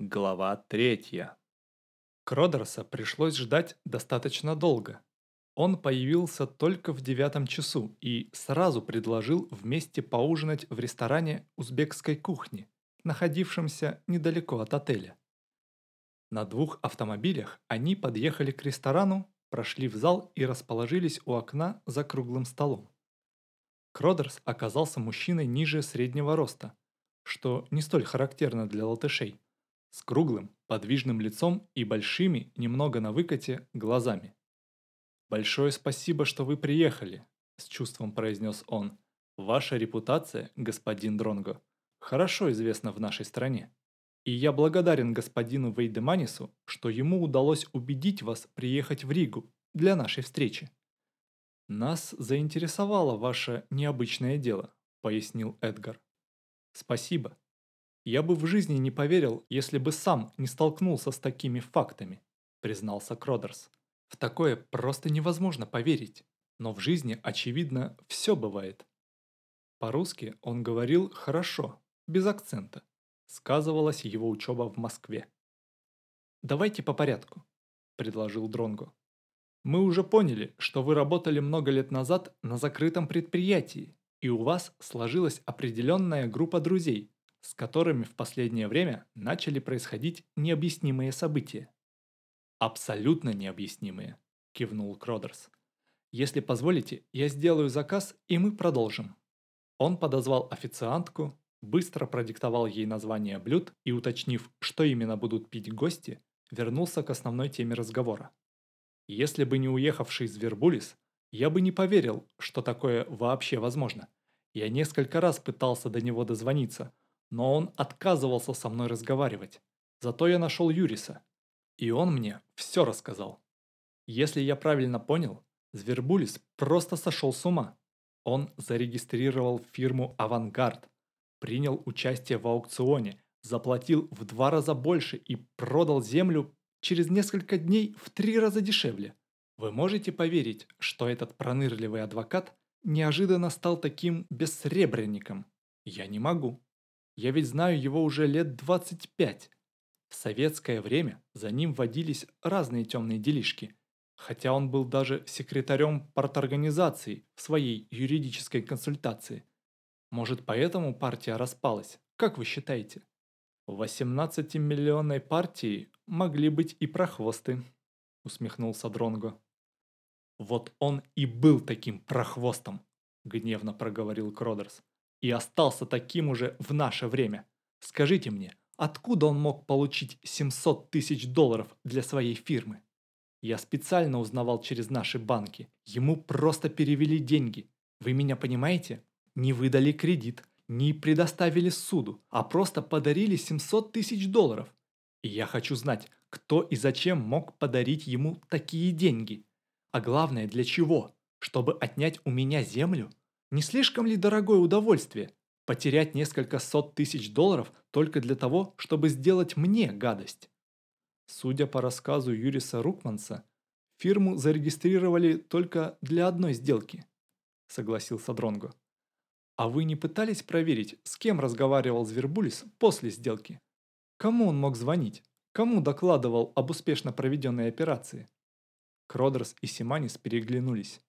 Глава третья. Кродерса пришлось ждать достаточно долго. Он появился только в девятом часу и сразу предложил вместе поужинать в ресторане узбекской кухни, находившемся недалеко от отеля. На двух автомобилях они подъехали к ресторану, прошли в зал и расположились у окна за круглым столом. Кродерс оказался мужчиной ниже среднего роста, что не столь характерно для латышей с круглым, подвижным лицом и большими, немного на выкате, глазами. «Большое спасибо, что вы приехали», – с чувством произнес он. «Ваша репутация, господин Дронго, хорошо известна в нашей стране. И я благодарен господину Вейдеманису, что ему удалось убедить вас приехать в Ригу для нашей встречи». «Нас заинтересовало ваше необычное дело», – пояснил Эдгар. «Спасибо», «Я бы в жизни не поверил, если бы сам не столкнулся с такими фактами», признался Кродерс. «В такое просто невозможно поверить, но в жизни, очевидно, все бывает». По-русски он говорил хорошо, без акцента. Сказывалась его учеба в Москве. «Давайте по порядку», – предложил Дронго. «Мы уже поняли, что вы работали много лет назад на закрытом предприятии, и у вас сложилась определенная группа друзей, с которыми в последнее время начали происходить необъяснимые события. «Абсолютно необъяснимые», – кивнул Кродерс. «Если позволите, я сделаю заказ, и мы продолжим». Он подозвал официантку, быстро продиктовал ей название блюд и, уточнив, что именно будут пить гости, вернулся к основной теме разговора. Если бы не уехавший из Вербулис, я бы не поверил, что такое вообще возможно. Я несколько раз пытался до него дозвониться – но он отказывался со мной разговаривать. Зато я нашел Юриса. И он мне все рассказал. Если я правильно понял, Звербулис просто сошел с ума. Он зарегистрировал фирму «Авангард», принял участие в аукционе, заплатил в два раза больше и продал землю через несколько дней в три раза дешевле. Вы можете поверить, что этот пронырливый адвокат неожиданно стал таким бессребренником? Я не могу. Я ведь знаю его уже лет 25. В советское время за ним водились разные темные делишки, хотя он был даже секретарем парторганизации в своей юридической консультации. Может, поэтому партия распалась, как вы считаете? В 18-миллионной партии могли быть и прохвосты, усмехнулся Дронго. Вот он и был таким прохвостом, гневно проговорил Кродерс и остался таким уже в наше время. Скажите мне, откуда он мог получить 700 тысяч долларов для своей фирмы? Я специально узнавал через наши банки. Ему просто перевели деньги. Вы меня понимаете? Не выдали кредит, не предоставили суду, а просто подарили 700 тысяч долларов. И я хочу знать, кто и зачем мог подарить ему такие деньги. А главное, для чего? Чтобы отнять у меня землю? Не слишком ли дорогое удовольствие потерять несколько сот тысяч долларов только для того, чтобы сделать мне гадость? Судя по рассказу Юриса Рукманса, фирму зарегистрировали только для одной сделки, согласился Дронго. А вы не пытались проверить, с кем разговаривал Звербулис после сделки? Кому он мог звонить? Кому докладывал об успешно проведенной операции? Кродерс и Симанис переглянулись.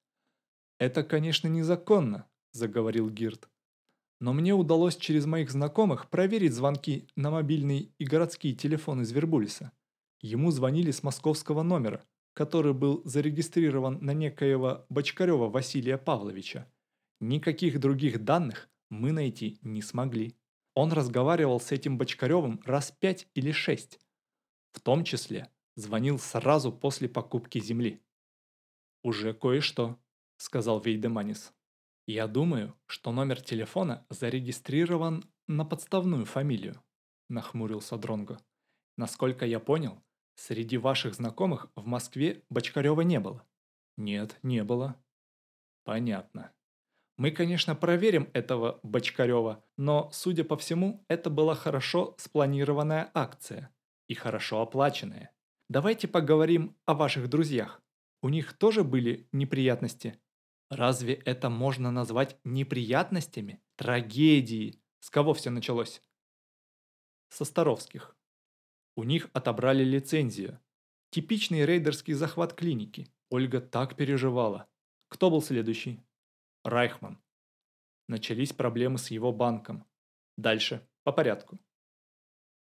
«Это, конечно, незаконно», заговорил Гирт. Но мне удалось через моих знакомых проверить звонки на мобильный и городские телефоны Звербулиса. Ему звонили с московского номера, который был зарегистрирован на некоего Бочкарева Василия Павловича. Никаких других данных мы найти не смогли. Он разговаривал с этим Бочкаревым раз пять или шесть. В том числе звонил сразу после покупки земли. «Уже кое-что», — сказал Вейдеманис. Я думаю, что номер телефона зарегистрирован на подставную фамилию, нахмурился Дронго. Насколько я понял, среди ваших знакомых в Москве Бочкарева не было. Нет, не было. Понятно. Мы, конечно, проверим этого Бочкарева, но, судя по всему, это была хорошо спланированная акция и хорошо оплаченная. Давайте поговорим о ваших друзьях. У них тоже были неприятности? Разве это можно назвать неприятностями? Трагедией? С кого все началось? Со Старовских. У них отобрали лицензию. Типичный рейдерский захват клиники. Ольга так переживала. Кто был следующий? Райхман. Начались проблемы с его банком. Дальше, по порядку.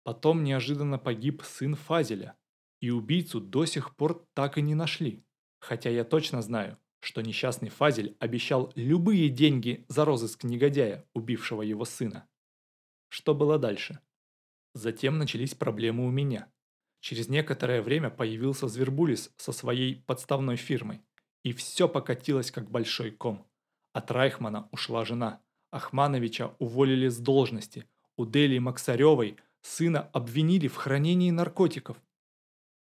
Потом неожиданно погиб сын Фазеля, и убийцу до сих пор так и не нашли. Хотя я точно знаю, что несчастный Фазель обещал любые деньги за розыск негодяя, убившего его сына. Что было дальше? Затем начались проблемы у меня. Через некоторое время появился Звербулис со своей подставной фирмой. И все покатилось как большой ком. От Райхмана ушла жена. Ахмановича уволили с должности. У Делии Максаревой сына обвинили в хранении наркотиков.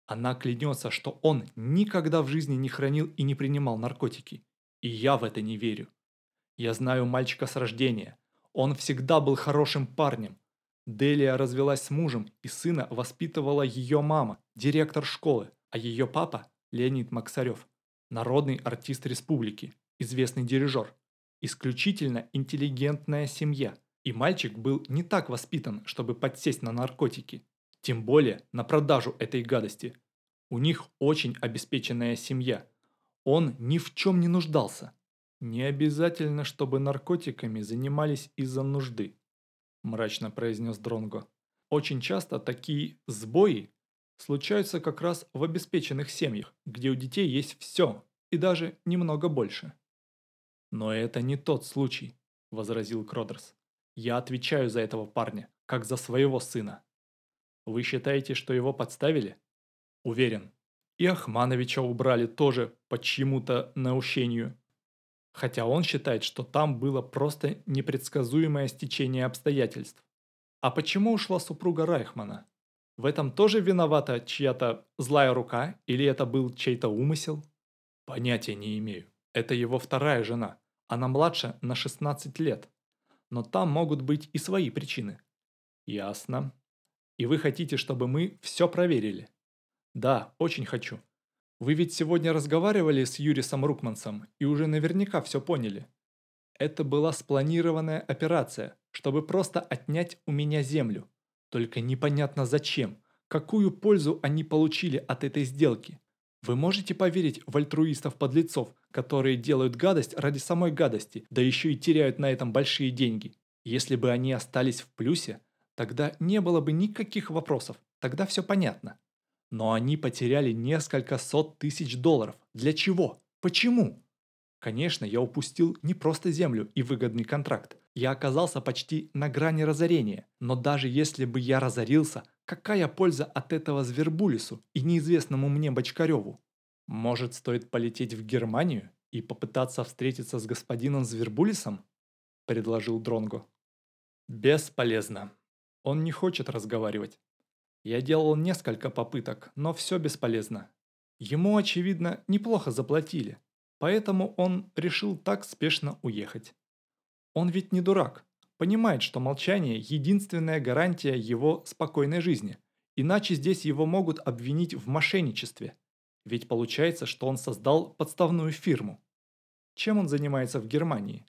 Она клянется, что он никогда в жизни не хранил и не принимал наркотики. И я в это не верю. Я знаю мальчика с рождения. Он всегда был хорошим парнем. Делия развелась с мужем, и сына воспитывала ее мама, директор школы, а ее папа – Леонид Максарев, народный артист республики, известный дирижер. Исключительно интеллигентная семья. И мальчик был не так воспитан, чтобы подсесть на наркотики. Тем более на продажу этой гадости. У них очень обеспеченная семья. Он ни в чем не нуждался. Не обязательно, чтобы наркотиками занимались из-за нужды, мрачно произнес Дронго. Очень часто такие сбои случаются как раз в обеспеченных семьях, где у детей есть все и даже немного больше. Но это не тот случай, возразил Кродерс. Я отвечаю за этого парня, как за своего сына. Вы считаете, что его подставили? Уверен. И Ахмановича убрали тоже по чьему-то наущению. Хотя он считает, что там было просто непредсказуемое стечение обстоятельств. А почему ушла супруга Райхмана? В этом тоже виновата чья-то злая рука или это был чей-то умысел? Понятия не имею. Это его вторая жена. Она младше на 16 лет. Но там могут быть и свои причины. Ясно. И вы хотите, чтобы мы все проверили? Да, очень хочу. Вы ведь сегодня разговаривали с Юрисом Рукмансом и уже наверняка все поняли. Это была спланированная операция, чтобы просто отнять у меня землю. Только непонятно зачем, какую пользу они получили от этой сделки. Вы можете поверить в альтруистов-подлецов, которые делают гадость ради самой гадости, да еще и теряют на этом большие деньги? Если бы они остались в плюсе, Тогда не было бы никаких вопросов, тогда все понятно. Но они потеряли несколько сот тысяч долларов. Для чего? Почему? Конечно, я упустил не просто землю и выгодный контракт. Я оказался почти на грани разорения. Но даже если бы я разорился, какая польза от этого Звербулису и неизвестному мне Бочкареву? Может, стоит полететь в Германию и попытаться встретиться с господином Звербулисом? Предложил Дронго. Бесполезно. Он не хочет разговаривать. Я делал несколько попыток, но все бесполезно. Ему, очевидно, неплохо заплатили, поэтому он решил так спешно уехать. Он ведь не дурак, понимает, что молчание – единственная гарантия его спокойной жизни, иначе здесь его могут обвинить в мошенничестве. Ведь получается, что он создал подставную фирму. Чем он занимается в Германии?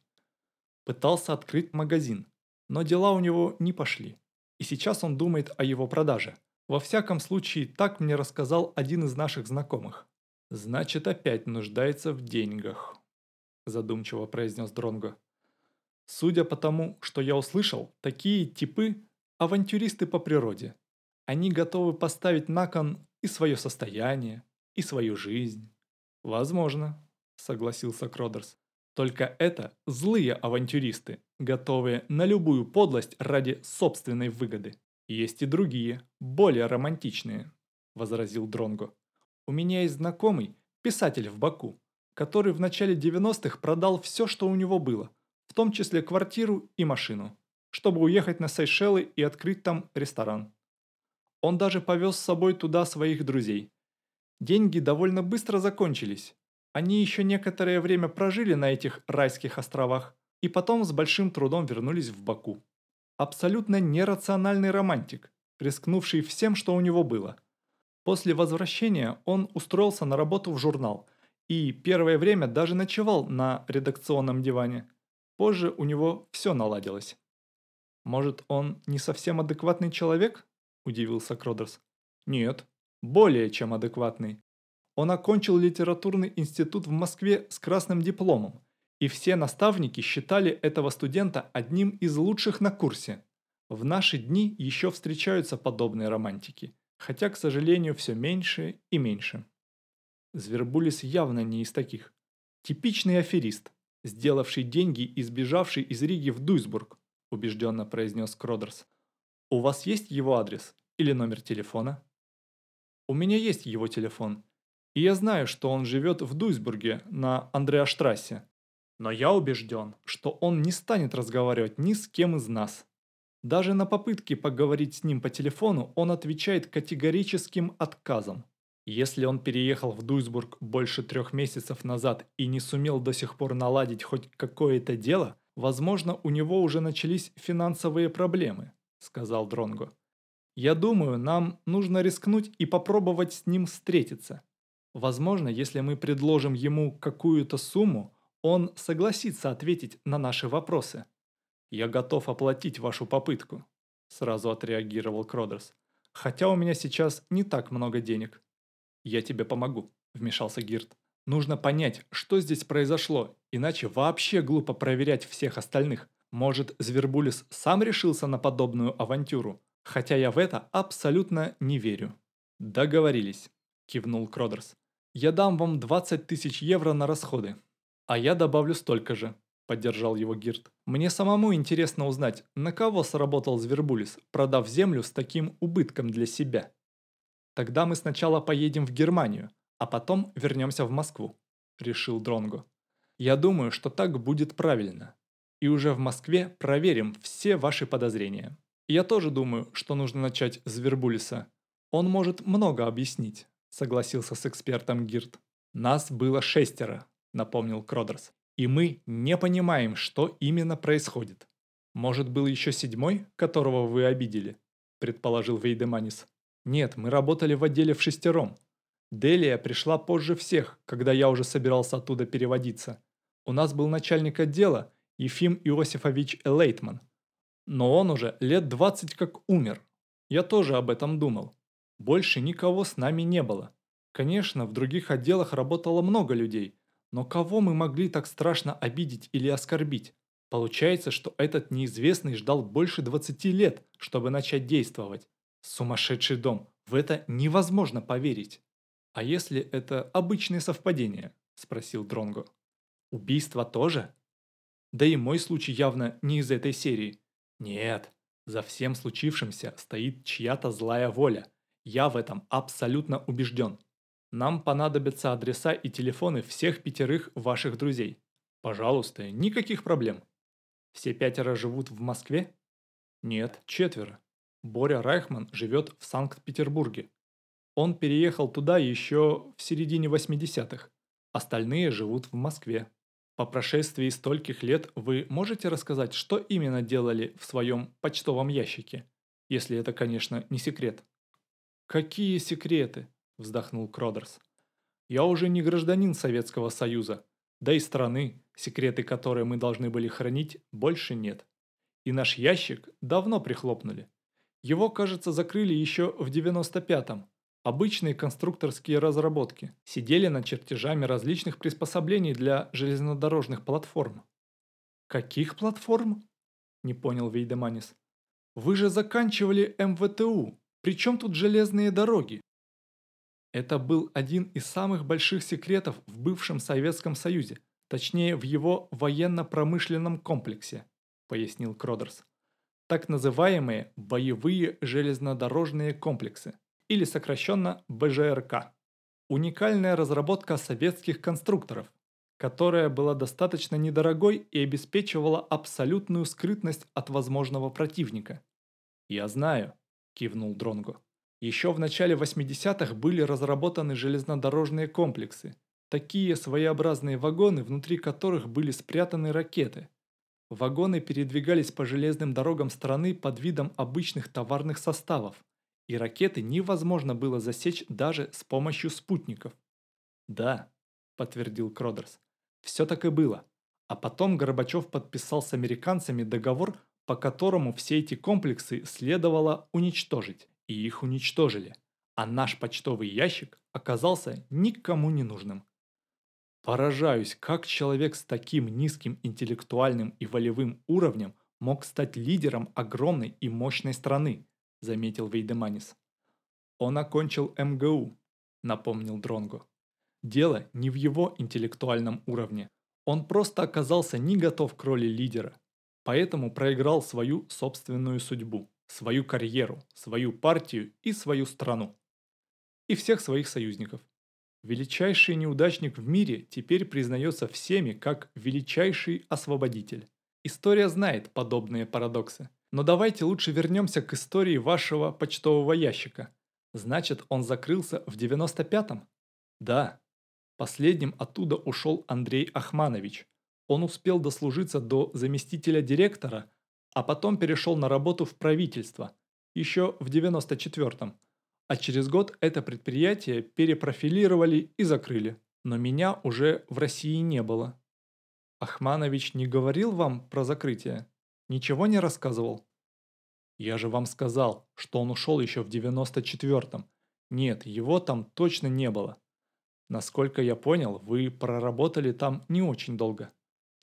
Пытался открыть магазин, но дела у него не пошли и сейчас он думает о его продаже. Во всяком случае, так мне рассказал один из наших знакомых. «Значит, опять нуждается в деньгах», – задумчиво произнес Дронго. «Судя по тому, что я услышал, такие типы – авантюристы по природе. Они готовы поставить на кон и свое состояние, и свою жизнь». «Возможно», – согласился Кродерс. Только это злые авантюристы, готовые на любую подлость ради собственной выгоды. Есть и другие, более романтичные, возразил Дронго. У меня есть знакомый, писатель в Баку, который в начале 90-х продал все, что у него было, в том числе квартиру и машину, чтобы уехать на Сейшелы и открыть там ресторан. Он даже повез с собой туда своих друзей. Деньги довольно быстро закончились, они еще некоторое время прожили на этих райских островах и потом с большим трудом вернулись в Баку. Абсолютно нерациональный романтик, рискнувший всем, что у него было. После возвращения он устроился на работу в журнал и первое время даже ночевал на редакционном диване. Позже у него все наладилось. «Может, он не совсем адекватный человек?» – удивился Кродерс. Нет, более чем адекватный. Он окончил литературный институт в Москве с красным дипломом, и все наставники считали этого студента одним из лучших на курсе. В наши дни еще встречаются подобные романтики, хотя, к сожалению, все меньше и меньше. Звербулис явно не из таких. Типичный аферист, сделавший деньги и сбежавший из Риги в Дуйсбург, убежденно произнес Кродерс. У вас есть его адрес или номер телефона? У меня есть его телефон, и я знаю, что он живет в Дуйсбурге на Андреаштрассе. Но я убежден, что он не станет разговаривать ни с кем из нас. Даже на попытки поговорить с ним по телефону он отвечает категорическим отказом. Если он переехал в Дуйсбург больше трех месяцев назад и не сумел до сих пор наладить хоть какое-то дело, возможно, у него уже начались финансовые проблемы, сказал Дронго. Я думаю, нам нужно рискнуть и попробовать с ним встретиться. Возможно, если мы предложим ему какую-то сумму, он согласится ответить на наши вопросы. «Я готов оплатить вашу попытку», – сразу отреагировал Кродерс. «Хотя у меня сейчас не так много денег». «Я тебе помогу», – вмешался Гирт. «Нужно понять, что здесь произошло, иначе вообще глупо проверять всех остальных. Может, Звербулис сам решился на подобную авантюру? Хотя я в это абсолютно не верю». «Договорились», – кивнул Кродерс. «Я дам вам 20 тысяч евро на расходы. «А я добавлю столько же», – поддержал его Гирт. «Мне самому интересно узнать, на кого сработал Звербулис, продав землю с таким убытком для себя. Тогда мы сначала поедем в Германию, а потом вернемся в Москву», – решил Дронго. «Я думаю, что так будет правильно. И уже в Москве проверим все ваши подозрения. Я тоже думаю, что нужно начать с Вербулиса. Он может много объяснить», – согласился с экспертом Гирт. «Нас было шестеро, напомнил Кродерс. И мы не понимаем, что именно происходит. Может, был еще седьмой, которого вы обидели? Предположил Вейдеманис. Нет, мы работали в отделе в шестером. Делия пришла позже всех, когда я уже собирался оттуда переводиться. У нас был начальник отдела Ефим Иосифович Элейтман. Но он уже лет двадцать как умер. Я тоже об этом думал. Больше никого с нами не было. Конечно, в других отделах работало много людей, но кого мы могли так страшно обидеть или оскорбить? Получается, что этот неизвестный ждал больше 20 лет, чтобы начать действовать. Сумасшедший дом. В это невозможно поверить. А если это обычное совпадение? Спросил Дронго. Убийство тоже? Да и мой случай явно не из этой серии. Нет, за всем случившимся стоит чья-то злая воля. Я в этом абсолютно убежден. Нам понадобятся адреса и телефоны всех пятерых ваших друзей. Пожалуйста, никаких проблем. Все пятеро живут в Москве? Нет, четверо. Боря Райхман живет в Санкт-Петербурге. Он переехал туда еще в середине 80-х. Остальные живут в Москве. По прошествии стольких лет вы можете рассказать, что именно делали в своем почтовом ящике? Если это, конечно, не секрет. Какие секреты? вздохнул Кродерс. «Я уже не гражданин Советского Союза, да и страны, секреты которой мы должны были хранить, больше нет. И наш ящик давно прихлопнули. Его, кажется, закрыли еще в 95-м. Обычные конструкторские разработки. Сидели над чертежами различных приспособлений для железнодорожных платформ. «Каких платформ?» – не понял Вейдеманис. «Вы же заканчивали МВТУ. Причем тут железные дороги?» Это был один из самых больших секретов в бывшем Советском Союзе, точнее в его военно-промышленном комплексе, пояснил Кродерс. Так называемые боевые железнодорожные комплексы, или сокращенно БЖРК. Уникальная разработка советских конструкторов, которая была достаточно недорогой и обеспечивала абсолютную скрытность от возможного противника. «Я знаю», – кивнул Дронго. Еще в начале 80-х были разработаны железнодорожные комплексы, такие своеобразные вагоны, внутри которых были спрятаны ракеты. Вагоны передвигались по железным дорогам страны под видом обычных товарных составов, и ракеты невозможно было засечь даже с помощью спутников. «Да», – подтвердил Кродерс, – «все так и было. А потом Горбачев подписал с американцами договор, по которому все эти комплексы следовало уничтожить и их уничтожили. а наш почтовый ящик оказался никому не нужным. Поражаюсь, как человек с таким низким интеллектуальным и волевым уровнем мог стать лидером огромной и мощной страны, заметил Вейдеманис. Он окончил МГУ, напомнил Дронго. Дело не в его интеллектуальном уровне. Он просто оказался не готов к роли лидера, поэтому проиграл свою собственную судьбу, свою карьеру, свою партию и свою страну. И всех своих союзников. Величайший неудачник в мире теперь признается всеми как величайший освободитель. История знает подобные парадоксы. Но давайте лучше вернемся к истории вашего почтового ящика. Значит, он закрылся в 95-м? Да. Последним оттуда ушел Андрей Ахманович. Он успел дослужиться до заместителя директора, а потом перешел на работу в правительство, еще в 94-м. А через год это предприятие перепрофилировали и закрыли. Но меня уже в России не было. Ахманович не говорил вам про закрытие? Ничего не рассказывал? Я же вам сказал, что он ушел еще в 94-м. Нет, его там точно не было. Насколько я понял, вы проработали там не очень долго.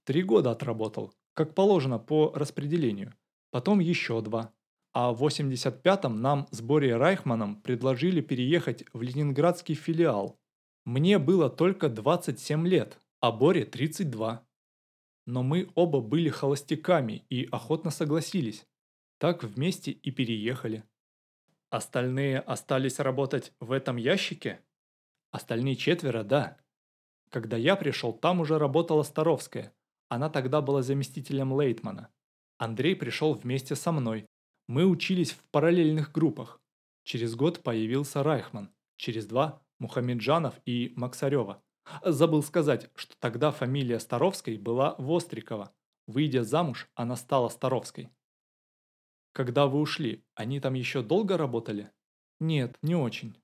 Три года отработал, как положено по распределению. Потом еще два а в 85-м нам с Борей Райхманом предложили переехать в ленинградский филиал. Мне было только 27 лет, а Боре 32. Но мы оба были холостяками и охотно согласились. Так вместе и переехали. Остальные остались работать в этом ящике? Остальные четверо, да. Когда я пришел, там уже работала Старовская. Она тогда была заместителем Лейтмана. Андрей пришел вместе со мной, мы учились в параллельных группах. Через год появился Райхман, через два – Мухамеджанов и Максарева. Забыл сказать, что тогда фамилия Старовской была Вострикова. Выйдя замуж, она стала Старовской. Когда вы ушли, они там еще долго работали? Нет, не очень.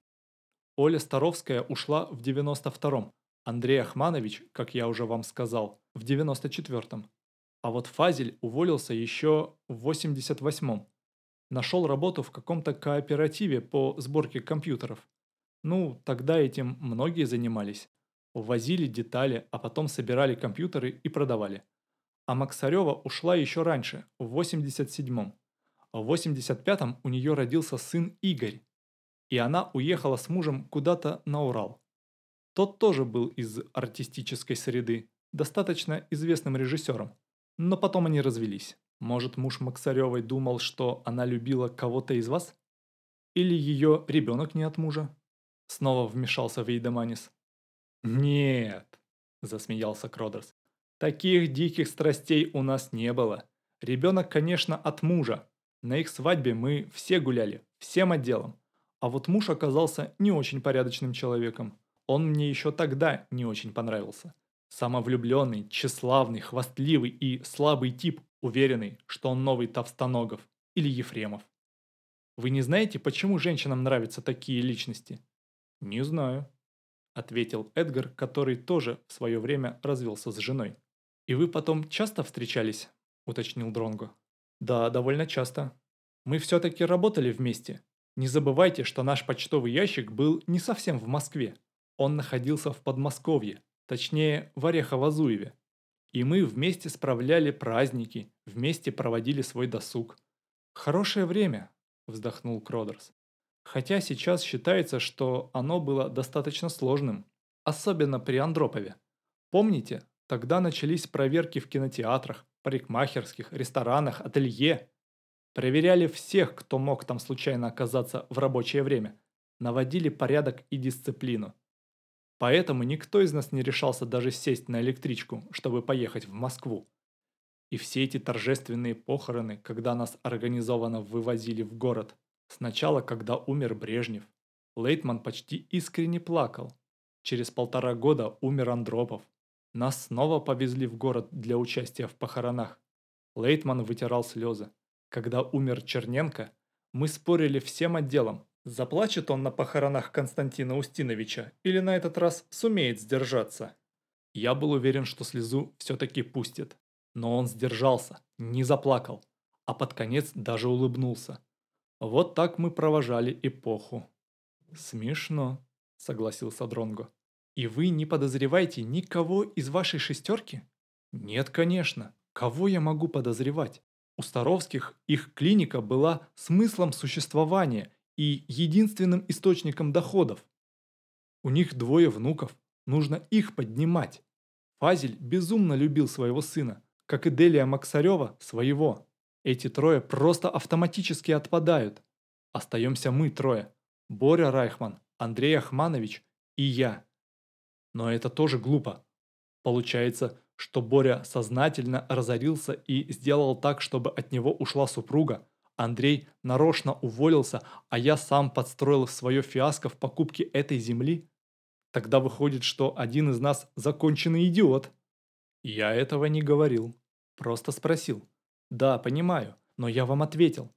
Оля Старовская ушла в 92-м, Андрей Ахманович, как я уже вам сказал, в 94-м. А вот Фазель уволился еще в 88-м. Нашел работу в каком-то кооперативе по сборке компьютеров. Ну, тогда этим многие занимались. Возили детали, а потом собирали компьютеры и продавали. А Максарева ушла еще раньше, в 87-м. В 85-м у нее родился сын Игорь. И она уехала с мужем куда-то на Урал. Тот тоже был из артистической среды, достаточно известным режиссером. Но потом они развелись. Может, муж Максаревой думал, что она любила кого-то из вас? Или ее ребенок не от мужа? Снова вмешался Вейдеманис. «Нет», – засмеялся Кродерс. «Таких диких страстей у нас не было. Ребенок, конечно, от мужа. На их свадьбе мы все гуляли, всем отделом. А вот муж оказался не очень порядочным человеком. Он мне еще тогда не очень понравился. Самовлюбленный, тщеславный, хвастливый и слабый тип, уверенный, что он новый Товстоногов или Ефремов. Вы не знаете, почему женщинам нравятся такие личности? Не знаю, ответил Эдгар, который тоже в свое время развелся с женой. И вы потом часто встречались? уточнил Дронго. Да, довольно часто. Мы все-таки работали вместе. Не забывайте, что наш почтовый ящик был не совсем в Москве. Он находился в Подмосковье, точнее в Орехово-Зуеве. И мы вместе справляли праздники, вместе проводили свой досуг. «Хорошее время», – вздохнул Кродерс. Хотя сейчас считается, что оно было достаточно сложным, особенно при Андропове. Помните, тогда начались проверки в кинотеатрах, парикмахерских, ресторанах, ателье. Проверяли всех, кто мог там случайно оказаться в рабочее время. Наводили порядок и дисциплину. Поэтому никто из нас не решался даже сесть на электричку, чтобы поехать в Москву. И все эти торжественные похороны, когда нас организованно вывозили в город. Сначала, когда умер Брежнев. Лейтман почти искренне плакал. Через полтора года умер Андропов. Нас снова повезли в город для участия в похоронах. Лейтман вытирал слезы. Когда умер Черненко, мы спорили всем отделом, Заплачет он на похоронах Константина Устиновича или на этот раз сумеет сдержаться? Я был уверен, что слезу все-таки пустит. Но он сдержался, не заплакал, а под конец даже улыбнулся. Вот так мы провожали эпоху. Смешно, согласился Дронго. И вы не подозреваете никого из вашей шестерки? Нет, конечно. Кого я могу подозревать? У Старовских их клиника была смыслом существования и единственным источником доходов. У них двое внуков, нужно их поднимать. Фазель безумно любил своего сына, как и Делия Максарева своего. Эти трое просто автоматически отпадают. Остаемся мы трое. Боря Райхман, Андрей Ахманович и я. Но это тоже глупо. Получается, что Боря сознательно разорился и сделал так, чтобы от него ушла супруга. Андрей нарочно уволился, а я сам подстроил свое фиаско в покупке этой земли. Тогда выходит, что один из нас законченный идиот. Я этого не говорил. Просто спросил. Да, понимаю, но я вам ответил.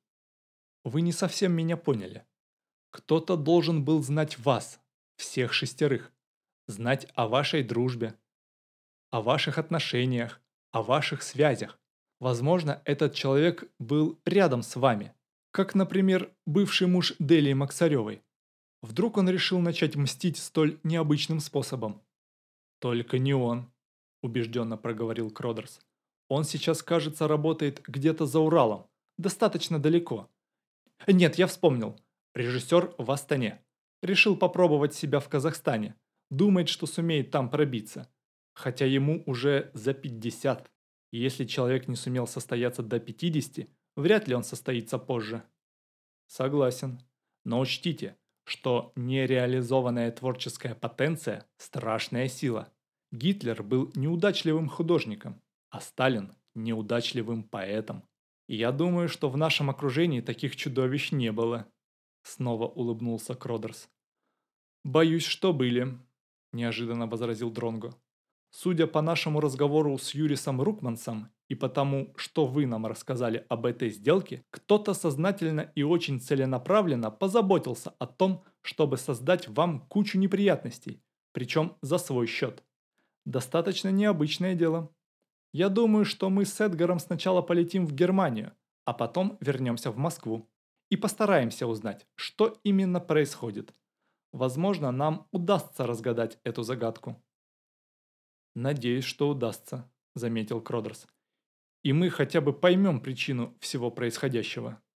Вы не совсем меня поняли. Кто-то должен был знать вас, всех шестерых. Знать о вашей дружбе, о ваших отношениях, о ваших связях. Возможно, этот человек был рядом с вами, как, например, бывший муж Делии Максаревой. Вдруг он решил начать мстить столь необычным способом. «Только не он», – убежденно проговорил Кродерс. «Он сейчас, кажется, работает где-то за Уралом, достаточно далеко». «Нет, я вспомнил. Режиссер в Астане. Решил попробовать себя в Казахстане. Думает, что сумеет там пробиться хотя ему уже за 50. И если человек не сумел состояться до 50, вряд ли он состоится позже. Согласен. Но учтите, что нереализованная творческая потенция – страшная сила. Гитлер был неудачливым художником, а Сталин – неудачливым поэтом. И я думаю, что в нашем окружении таких чудовищ не было. Снова улыбнулся Кродерс. «Боюсь, что были», – неожиданно возразил Дронго. Судя по нашему разговору с Юрисом Рукмансом и потому, что вы нам рассказали об этой сделке, кто-то сознательно и очень целенаправленно позаботился о том, чтобы создать вам кучу неприятностей, причем за свой счет. Достаточно необычное дело. Я думаю, что мы с Эдгаром сначала полетим в Германию, а потом вернемся в Москву и постараемся узнать, что именно происходит. Возможно, нам удастся разгадать эту загадку. «Надеюсь, что удастся», – заметил Кродерс. «И мы хотя бы поймем причину всего происходящего».